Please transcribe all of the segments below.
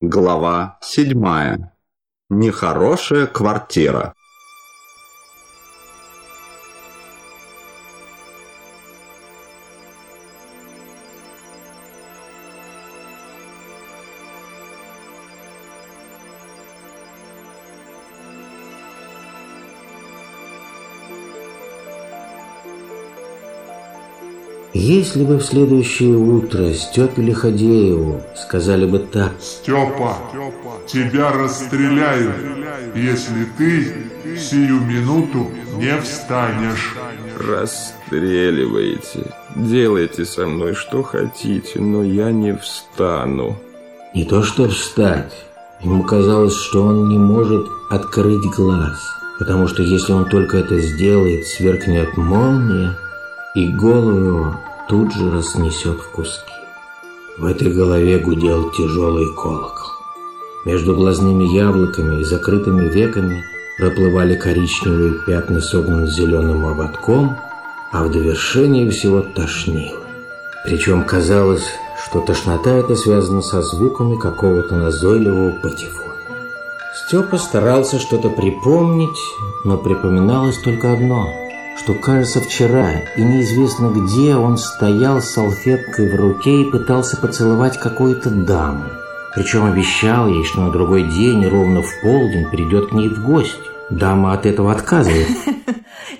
Глава седьмая. Нехорошая квартира. Если бы в следующее утро Степе Лиходееву сказали бы так Степа, тебя расстреляют, если ты сию минуту не встанешь. Расстреливайте. Делайте со мной что хотите, но я не встану. Не то что встать. Ему казалось, что он не может открыть глаз, потому что если он только это сделает, сверкнет молния, и голову его тут же разнесет в куски. В этой голове гудел тяжелый колокол. Между глазными яблоками и закрытыми веками проплывали коричневые пятна согнанным зеленым ободком, а в довершении всего тошнило. Причем казалось, что тошнота эта связана со звуками какого-то назойливого патефона. Степа старался что-то припомнить, но припоминалось только одно – что, кажется, вчера и неизвестно где он стоял с салфеткой в руке и пытался поцеловать какую-то даму. Причем обещал ей, что на другой день ровно в полдень придет к ней в гости. Дама от этого отказывает.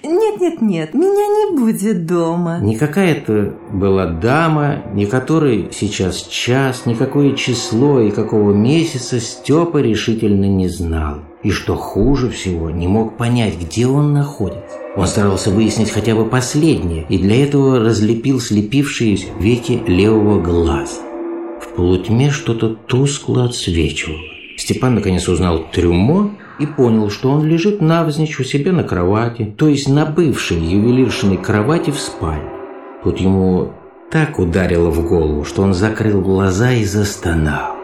Нет, нет, нет, меня не будет дома. Никакая это была дама, ни которой сейчас час, никакое число и какого месяца Степа решительно не знал. И что хуже всего, не мог понять, где он находится. Он старался выяснить хотя бы последнее, и для этого разлепил слепившиеся веки левого глаза. В полутьме что-то тускло отсвечивало. Степан наконец узнал трюмо и понял, что он лежит навзничь у себя на кровати, то есть на бывшей ювелиршиной кровати в спальне. Тут ему так ударило в голову, что он закрыл глаза и застонал.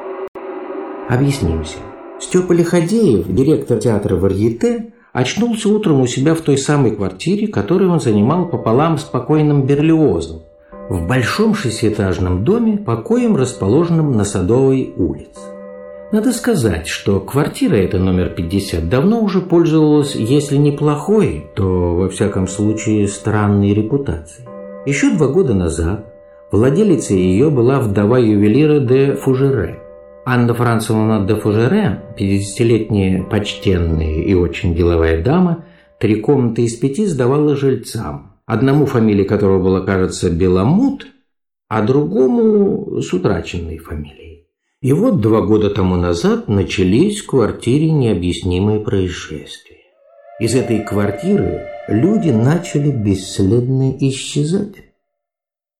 Объяснимся. Степа Лиходеев, директор театра «Варьете», очнулся утром у себя в той самой квартире, которую он занимал пополам с покойным Берлиозом, в большом шестиэтажном доме, покоем, расположенном на Садовой улице. Надо сказать, что квартира эта номер 50 давно уже пользовалась, если не плохой, то, во всяком случае, странной репутацией. Еще два года назад владелицей ее была вдова ювелира де Фужере – Анна Францевна де Фужере, 50-летняя почтенная и очень деловая дама, три комнаты из пяти сдавала жильцам. Одному фамилия которого была, кажется, Беломут, а другому с утраченной фамилией. И вот два года тому назад начались в квартире необъяснимые происшествия. Из этой квартиры люди начали бесследно исчезать.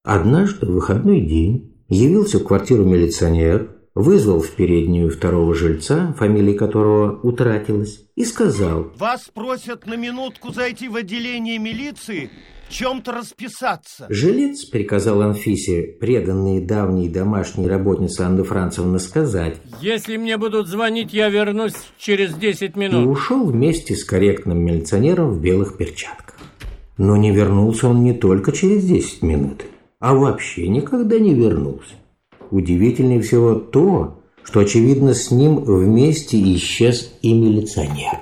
Однажды в выходной день явился в квартиру милиционер, вызвал в переднюю второго жильца, фамилия которого утратилась, и сказал «Вас просят на минутку зайти в отделение милиции, в чем-то расписаться». Жилец приказал Анфисе, преданной давней домашней работнице Анны Францевны, сказать «Если мне будут звонить, я вернусь через 10 минут». И ушел вместе с корректным милиционером в белых перчатках. Но не вернулся он не только через 10 минут, а вообще никогда не вернулся. Удивительнее всего то, что, очевидно, с ним вместе исчез и милиционер.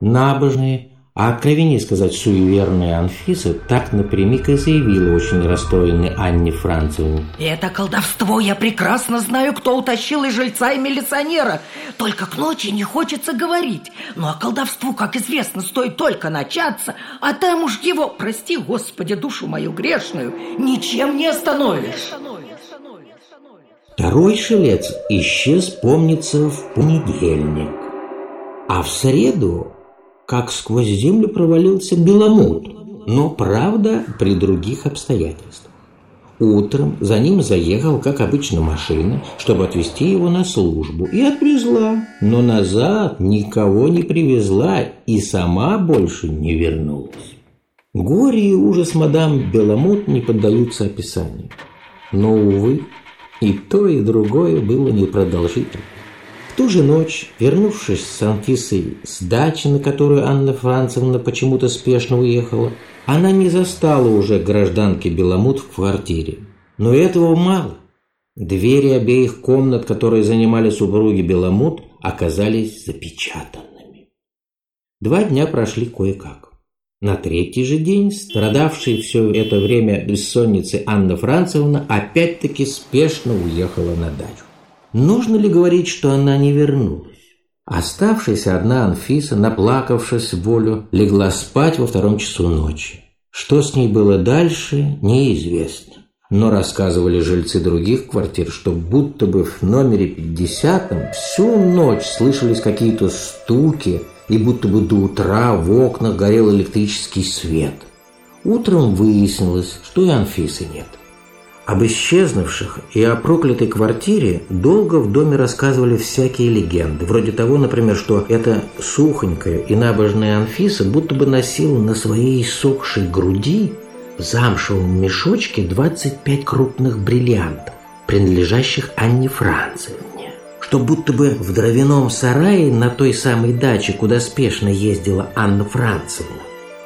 Набожные, а откровеннее сказать суеверная Анфиса так напрямик и заявила очень расстроенной Анне Францевне. Это колдовство, я прекрасно знаю, кто утащил и жильца, и милиционера. Только к ночи не хочется говорить. Ну а колдовству, как известно, стоит только начаться, а там уж его, прости, Господи, душу мою грешную, ничем не остановишь. Второй шелец исчез, помнится, в понедельник. А в среду, как сквозь землю провалился Беломут, но, правда, при других обстоятельствах. Утром за ним заехал, как обычно, машина, чтобы отвезти его на службу, и отвезла, но назад никого не привезла и сама больше не вернулась. Горе и ужас мадам Беломут не поддаются описанию. Но, увы, и то, и другое было непродолжительно. В ту же ночь, вернувшись с Анфисой с дачи, на которую Анна Францевна почему-то спешно уехала, она не застала уже гражданки Беломут в квартире. Но этого мало. Двери обеих комнат, которые занимали супруги Беломут, оказались запечатанными. Два дня прошли кое-как. На третий же день страдавшая все это время бессонницы Анна Францевна опять-таки спешно уехала на дачу. Нужно ли говорить, что она не вернулась? Оставшаяся одна Анфиса, наплакавшись волю, легла спать во втором часу ночи. Что с ней было дальше, неизвестно. Но рассказывали жильцы других квартир, что будто бы в номере 50 всю ночь слышались какие-то стуки, и будто бы до утра в окнах горел электрический свет. Утром выяснилось, что и Анфисы нет. Об исчезнувших и о проклятой квартире долго в доме рассказывали всякие легенды. Вроде того, например, что эта сухонькая и набожная Анфиса будто бы носила на своей сохшей груди в замшевом мешочке 25 крупных бриллиантов, принадлежащих Анне Францевне что будто бы в дровяном сарае на той самой даче, куда спешно ездила Анна Францевна,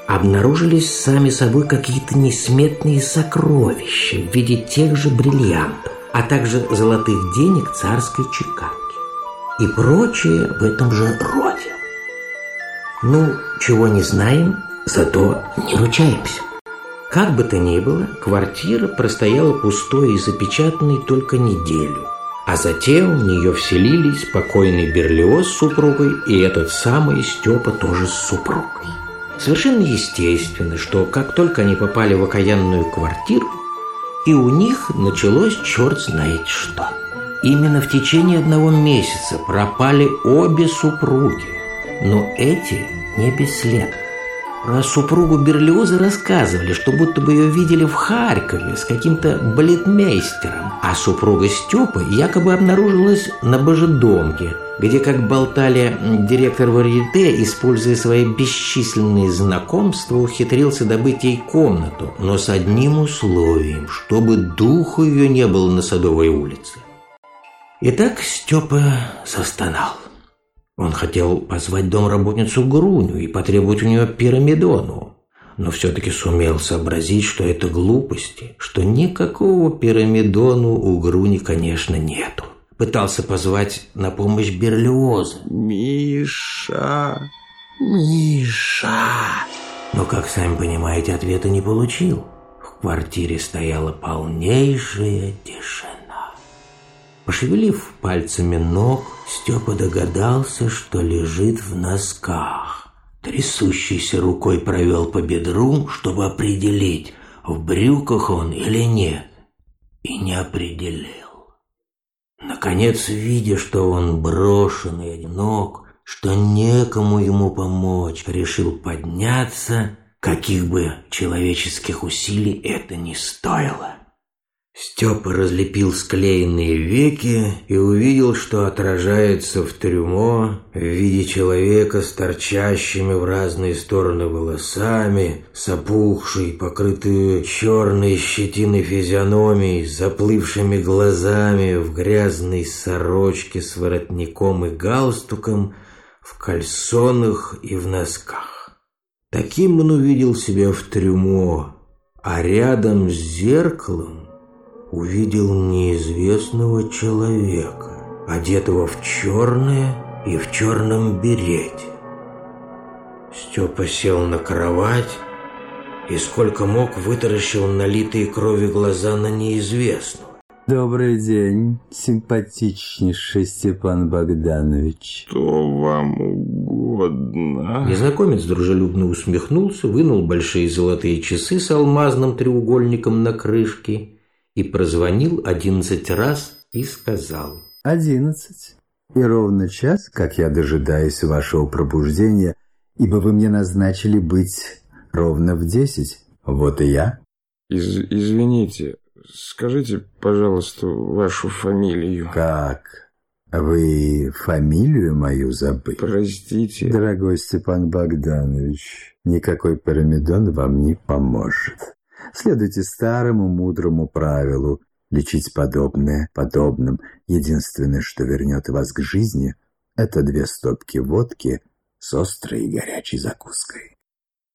обнаружились сами собой какие-то несметные сокровища в виде тех же бриллиантов, а также золотых денег царской чеканки и прочее в этом же роде. Ну, чего не знаем, зато не ручаемся. Как бы то ни было, квартира простояла пустой и запечатанной только неделю – а затем в нее вселились покойный Берлиоз с супругой и этот самый Степа тоже с супругой. Совершенно естественно, что как только они попали в окаянную квартиру, и у них началось черт знает что. Именно в течение одного месяца пропали обе супруги, но эти не бесследно. Про супругу Берлиоза рассказывали, что будто бы ее видели в Харькове с каким-то балетмейстером, а супруга Степы якобы обнаружилась на Божедомке, где, как болтали директор Варьете, используя свои бесчисленные знакомства, ухитрился добыть ей комнату, но с одним условием, чтобы духу ее не было на Садовой улице. Итак, Степа застонал. Он хотел позвать домработницу Груню и потребовать у нее пирамидону, но все-таки сумел сообразить, что это глупости, что никакого пирамидону у Груни, конечно, нету. Пытался позвать на помощь Берлиоза. «Миша! Миша!» Но, как сами понимаете, ответа не получил. В квартире стояла полнейшая тишина. Пошевелив пальцами ног, Степа догадался, что лежит в носках. Трясущейся рукой провел по бедру, чтобы определить, в брюках он или нет, и не определил. Наконец, видя, что он брошенный и одинок, что некому ему помочь, решил подняться, каких бы человеческих усилий это ни стоило. Степа разлепил склеенные веки и увидел, что отражается в трюмо в виде человека с торчащими в разные стороны волосами, с опухшей, покрытой черной щетиной физиономией, с заплывшими глазами, в грязной сорочке с воротником и галстуком, в кальсонах и в носках. Таким он увидел себя в трюмо, а рядом с зеркалом увидел неизвестного человека, одетого в черное и в черном берете. Степа сел на кровать и сколько мог вытаращил налитые крови глаза на неизвестного. Добрый день, симпатичнейший Степан Богданович. Что вам угодно? Незнакомец дружелюбно усмехнулся, вынул большие золотые часы с алмазным треугольником на крышке и прозвонил одиннадцать раз и сказал. «Одиннадцать. И ровно час, как я дожидаюсь вашего пробуждения, ибо вы мне назначили быть ровно в десять. Вот и я». Из извините, скажите, пожалуйста, вашу фамилию. «Как? Вы фамилию мою забыли?» «Простите». «Дорогой Степан Богданович, никакой пирамидон вам не поможет». Следуйте старому мудрому правилу лечить подобное подобным. Единственное, что вернет вас к жизни, это две стопки водки с острой и горячей закуской.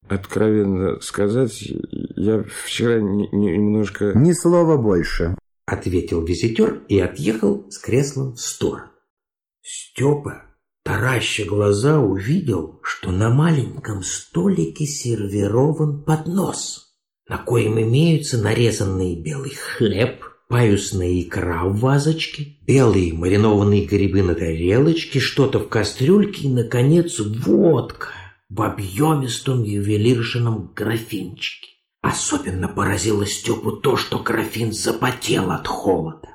Откровенно сказать, я вчера не, не, немножко... Ни слова больше. ответил визитер и отъехал с креслом в сторону. Степа, тараща глаза, увидел, что на маленьком столике сервирован поднос, на коем имеются нарезанный белый хлеб, паюсная икра в вазочке, белые маринованные грибы на тарелочке, что-то в кастрюльке и, наконец, водка в объемистом ювелиршином графинчике. Особенно поразило Степу то, что графин запотел от холода.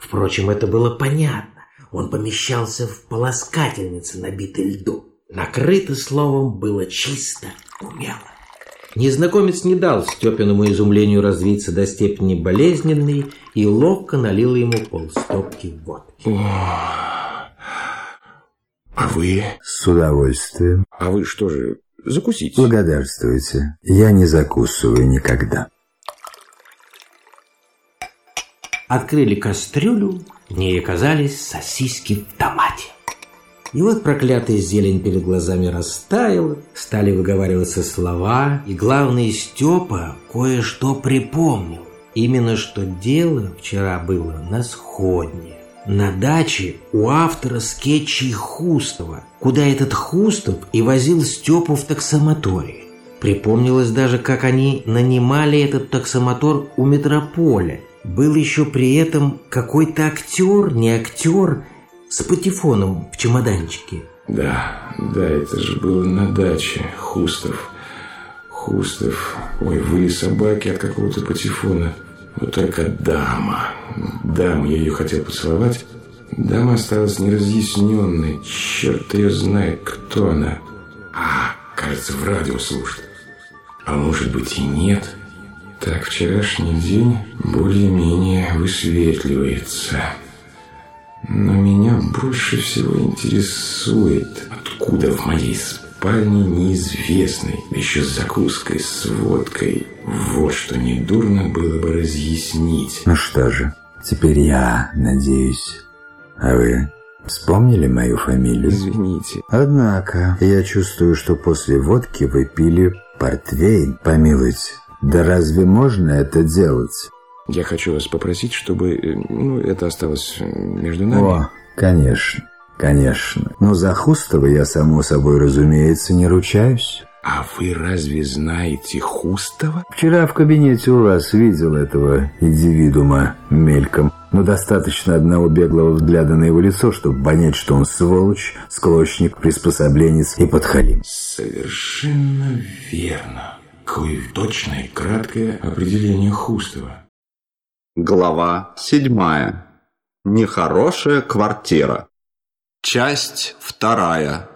Впрочем, это было понятно. Он помещался в полоскательнице, набитой льдом. Накрыто словом было чисто, умело. Незнакомец не дал Степиному изумлению развиться до степени болезненной и ловко налил ему полстопки водки. А вы? С удовольствием. А вы что же, закусите? Благодарствуйте. Я не закусываю никогда. Открыли кастрюлю, в ней оказались сосиски в томате. И вот проклятая зелень перед глазами растаяла, стали выговариваться слова, и главный Степа кое-что припомнил. Именно что дело вчера было на сходне. На даче у автора скетчей Хустова, куда этот Хустов и возил Степу в таксомоторе. Припомнилось даже, как они нанимали этот таксомотор у метрополя. Был еще при этом какой-то актер, не актер, с патефоном в чемоданчике. Да, да, это же было на даче. Хустов. Хустов. Ой, выли собаки от какого-то патефона. Вот только дама. Дама, я ее хотел поцеловать. Дама осталась неразъясненной. Черт ее знает, кто она. А, кажется, в радио слушает. А может быть и нет. Так, вчерашний день более-менее высветливается. Но меня больше всего интересует, откуда в моей спальне неизвестной, еще с закуской, с водкой. Вот что недурно было бы разъяснить. Ну что же, теперь я надеюсь. А вы вспомнили мою фамилию? Извините. Однако, я чувствую, что после водки вы пили портвейн. Помилуйте, да разве можно это делать? Я хочу вас попросить, чтобы э, ну, это осталось э, между нами. О, конечно, конечно. Но за Хустова я, само собой, разумеется, не ручаюсь. А вы разве знаете Хустова? Вчера в кабинете у вас видел этого индивидуума мельком. Но достаточно одного беглого взгляда на его лицо, чтобы понять, что он сволочь, склочник, приспособленец и подхалим. Совершенно верно. Какое точное и краткое определение Хустова. Глава седьмая. Нехорошая квартира. Часть вторая.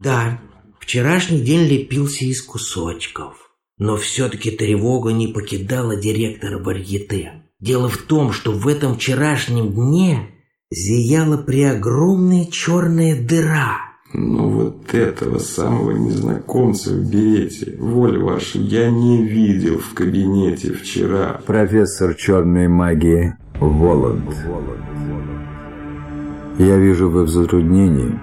Да, вчерашний день лепился из кусочков. Но все-таки тревога не покидала директора варьете. Дело в том, что в этом вчерашнем дне зияла преогромная черная дыра – ну вот этого самого незнакомца в берете, воля ваша, я не видел в кабинете вчера. Профессор черной магии Воланд. Я вижу, вы в затруднении.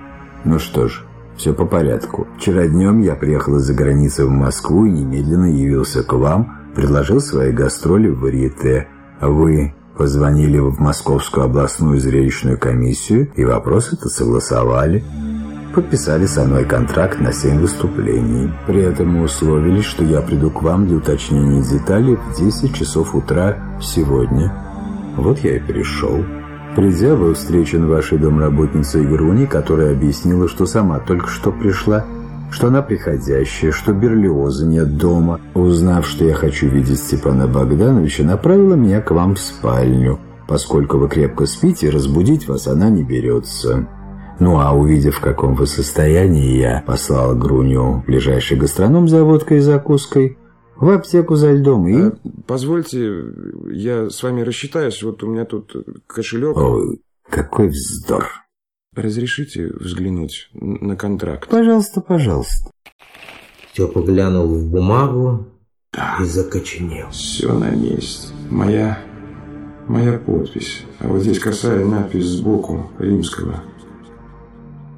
Ну что ж, все по порядку. Вчера днем я приехал из-за границы в Москву и немедленно явился к вам, предложил свои гастроли в Варьете. Вы позвонили в Московскую областную зрелищную комиссию и вопрос это согласовали подписали со мной контракт на 7 выступлений. При этом мы условились, что я приду к вам для уточнения деталей в 10 часов утра сегодня. Вот я и пришел. Придя, вы встречен вашей домработницей Груни, которая объяснила, что сама только что пришла, что она приходящая, что Берлиоза нет дома. Узнав, что я хочу видеть Степана Богдановича, направила меня к вам в спальню. Поскольку вы крепко спите, разбудить вас она не берется. Ну а увидев, в каком вы состоянии, я послал Груню в ближайший гастроном за водкой и закуской, в аптеку за льдом и... А, позвольте, я с вами рассчитаюсь, вот у меня тут кошелек. Ой, какой вздор. Разрешите взглянуть на контракт? Пожалуйста, пожалуйста. Степа глянул в бумагу да. и закоченел. Все на месте. Моя, моя подпись. А вот здесь косая надпись сбоку римского.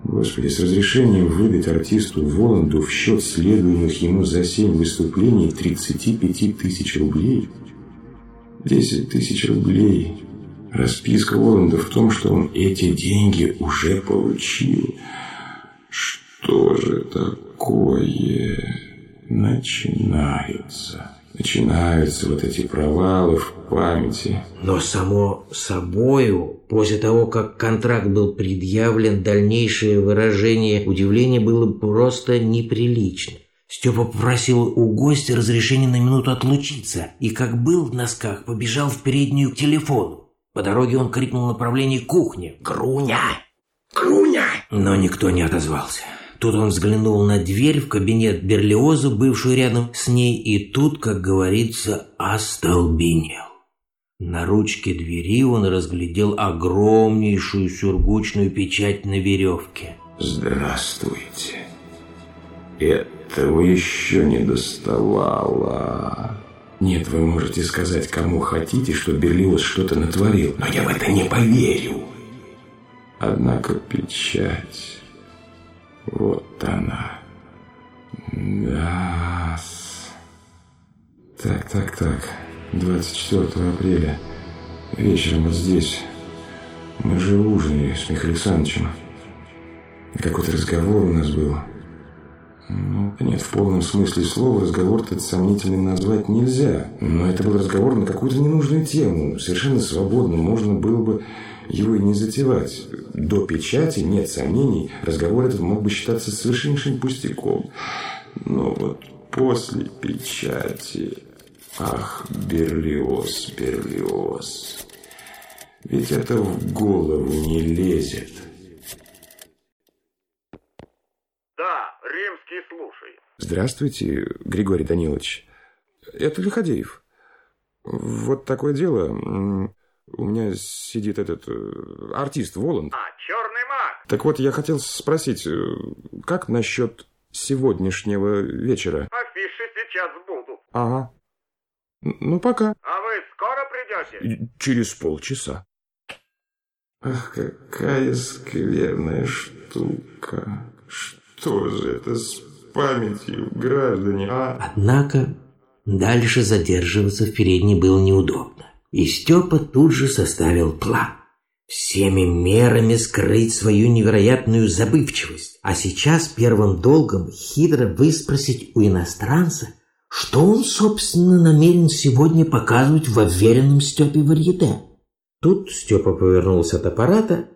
Господи, с разрешением выдать артисту Воланду в счет следуемых ему за семь выступлений 35 тысяч рублей? Десять тысяч рублей. Расписка Воланда в том, что он эти деньги уже получил. Что же такое начинается? Начинаются вот эти провалы в памяти. Но само собою, после того, как контракт был предъявлен, дальнейшее выражение удивления было просто неприлично. Степа попросил у гостя разрешения на минуту отлучиться и, как был в носках, побежал в переднюю к телефону. По дороге он крикнул направление кухни. «Груня! Груня!» Но никто не отозвался. Тут он взглянул на дверь в кабинет Берлиоза, бывшую рядом с ней, и тут, как говорится, остолбенел. На ручке двери он разглядел огромнейшую сюргучную печать на веревке. «Здравствуйте. Этого еще не доставало». Нет, вы можете сказать, кому хотите, что Берлиоз что-то натворил, но я в это не поверю. Однако печать... Вот она. Да. Так, так, так. 24 апреля. Вечером вот здесь. Мы же ужинали с Михаилом Александровичем. Какой-то разговор у нас был. Нет, в полном смысле слова разговор этот сомнительным назвать нельзя. Но это был разговор на какую-то ненужную тему. Совершенно свободно. Можно было бы его и не затевать. До печати, нет сомнений, разговор этот мог бы считаться совершеннейшим пустяком. Но вот после печати... Ах, Берлиоз, Берлиоз... Ведь это в голову не лезет. Да, римский слушай. Здравствуйте, Григорий Данилович. Это Лиходеев. Вот такое дело. У меня сидит этот э, артист Воланд. А, черный маг. Так вот, я хотел спросить, э, как насчет сегодняшнего вечера? Афиши сейчас будут. Ага. Ну, пока. А вы скоро придете? Через полчаса. Ах, какая скверная штука. Что же это с памятью, граждане, а? Однако, дальше задерживаться в передней было неудобно. И Степа тут же составил план. Всеми мерами скрыть свою невероятную забывчивость. А сейчас первым долгом хитро выспросить у иностранца, что он, собственно, намерен сегодня показывать в уверенном Степе варьете. Тут Степа повернулся от аппарата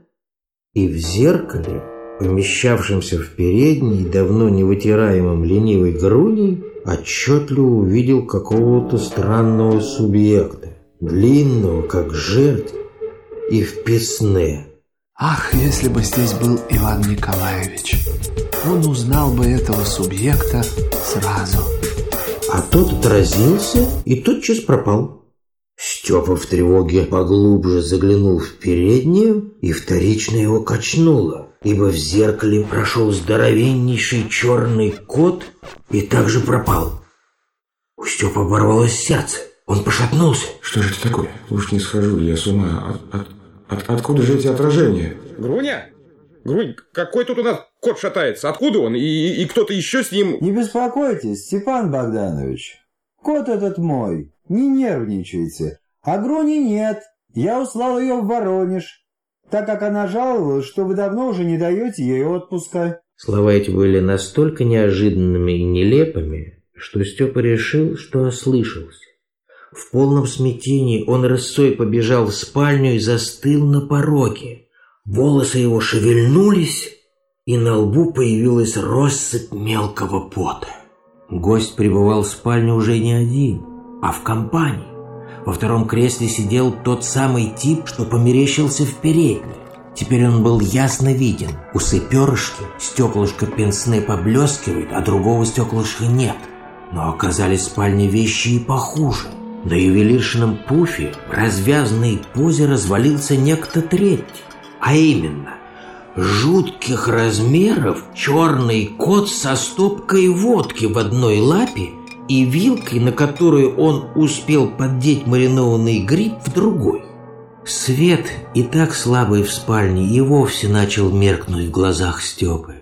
и в зеркале, помещавшемся в передней, давно не вытираемом ленивой грудью, отчетливо увидел какого-то странного субъекта длинного, как жердь, и в песне. Ах, если бы здесь был Иван Николаевич, он узнал бы этого субъекта сразу. А тот отразился и тотчас пропал. Степа в тревоге поглубже заглянул в переднюю и вторично его качнуло, ибо в зеркале прошел здоровеннейший черный кот и также пропал. У Степа оборвалось сердце. Он пошатнулся. Что же это такое? Уж не схожу я с ума. От, от, от, откуда же эти отражения? Груня? Грунь, какой тут у нас кот шатается? Откуда он? И, и, и кто-то еще с ним... Не беспокойтесь, Степан Богданович. Кот этот мой. Не нервничайте. А Груни нет. Я услал ее в Воронеж, так как она жаловалась, что вы давно уже не даете ей отпуска. Слова эти были настолько неожиданными и нелепыми, что Степа решил, что ослышался. В полном смятении он рысой побежал в спальню и застыл на пороге. Волосы его шевельнулись, и на лбу появилась россыпь мелкого пота. Гость пребывал в спальне уже не один, а в компании. Во втором кресле сидел тот самый тип, что померещился в передней. Теперь он был ясно виден. Усы перышки, стеклышко пенсне поблескивает, а другого стеклышка нет. Но оказались в спальне вещи и похуже. На ювелиршном пуфе в развязанной позе развалился некто третий, а именно жутких размеров черный кот со стопкой водки в одной лапе и вилкой, на которую он успел поддеть маринованный гриб в другой. Свет, и так слабый в спальне, и вовсе начал меркнуть в глазах Степы.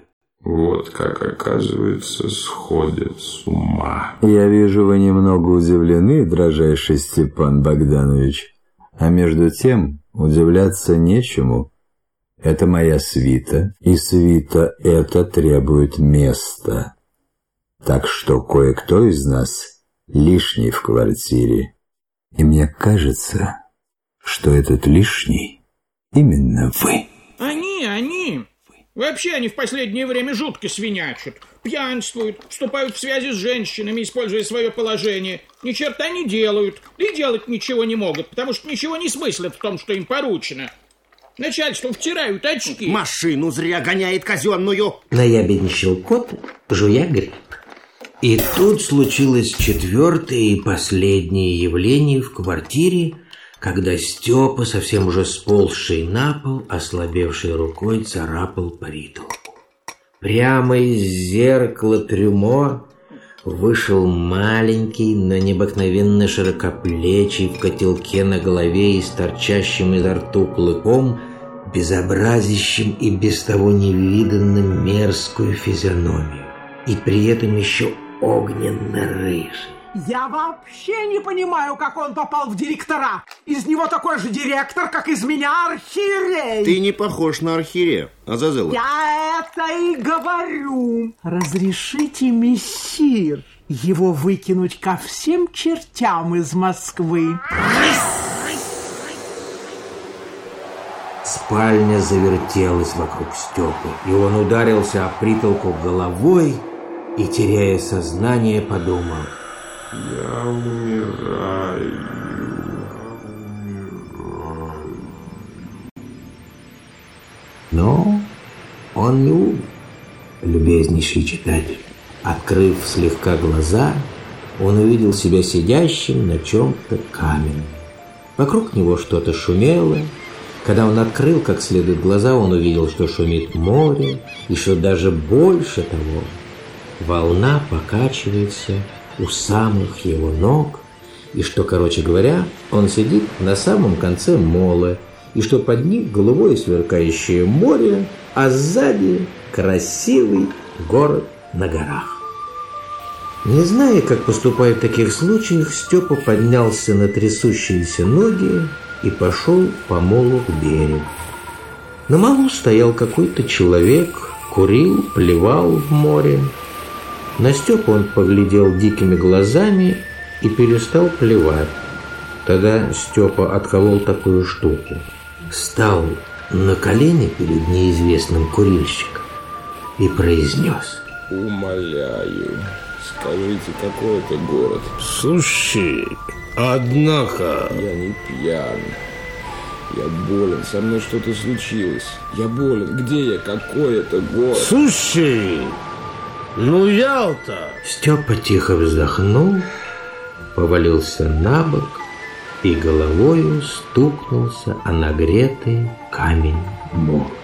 Вот как, оказывается, сходят с ума. Я вижу, вы немного удивлены, дрожайший Степан Богданович. А между тем удивляться нечему. Это моя свита, и свита это требует места. Так что кое-кто из нас лишний в квартире. И мне кажется, что этот лишний именно вы. Они, они. Вообще они в последнее время жутко свинячат. Пьянствуют, вступают в связи с женщинами, используя свое положение. Ни черта не делают. И делать ничего не могут, потому что ничего не смыслят в том, что им поручено. Начальство втирают очки. Машину зря гоняет казенную. Наябедничал кот, жуя гриб. И тут случилось четвертое и последнее явление в квартире, когда Степа, совсем уже сползший на пол, ослабевшей рукой царапал по ритулку. Прямо из зеркала трюмо вышел маленький, но необыкновенно широкоплечий в котелке на голове и с торчащим изо рту клыком, безобразящим и без того невиданным мерзкую физиономию. И при этом еще огненно-рыжий. Я вообще не понимаю, как он попал в директора. Из него такой же директор, как из меня архиерей. Ты не похож на архиерея, Азазела. Я это и говорю. Разрешите, мессир, его выкинуть ко всем чертям из Москвы. Спальня завертелась вокруг Степы, и он ударился о притолку головой и, теряя сознание, подумал – я умираю. Но он не умер, любезнейший читатель. Открыв слегка глаза, он увидел себя сидящим на чем-то каменном. Вокруг него что-то шумело. Когда он открыл как следует глаза, он увидел, что шумит море, и что даже больше того, волна покачивается у самых его ног, и что, короче говоря, он сидит на самом конце мола, и что под ним голубое сверкающее море, а сзади красивый город на горах. Не зная, как поступать в таких случаях, Степа поднялся на трясущиеся ноги и пошел по молу к берегу. На малу стоял какой-то человек, курил, плевал в море, на Степу он поглядел дикими глазами и перестал плевать. Тогда Степа отколол такую штуку. Стал на колени перед неизвестным курильщиком и произнес. Умоляю, скажите, какой это город? Слушай, однако... Я не пьян. Я болен, со мной что-то случилось. Я болен. Где я? Какой это город? Слушай, ну, Ялта! Степа тихо вздохнул, повалился на бок и головою стукнулся о нагретый камень мох.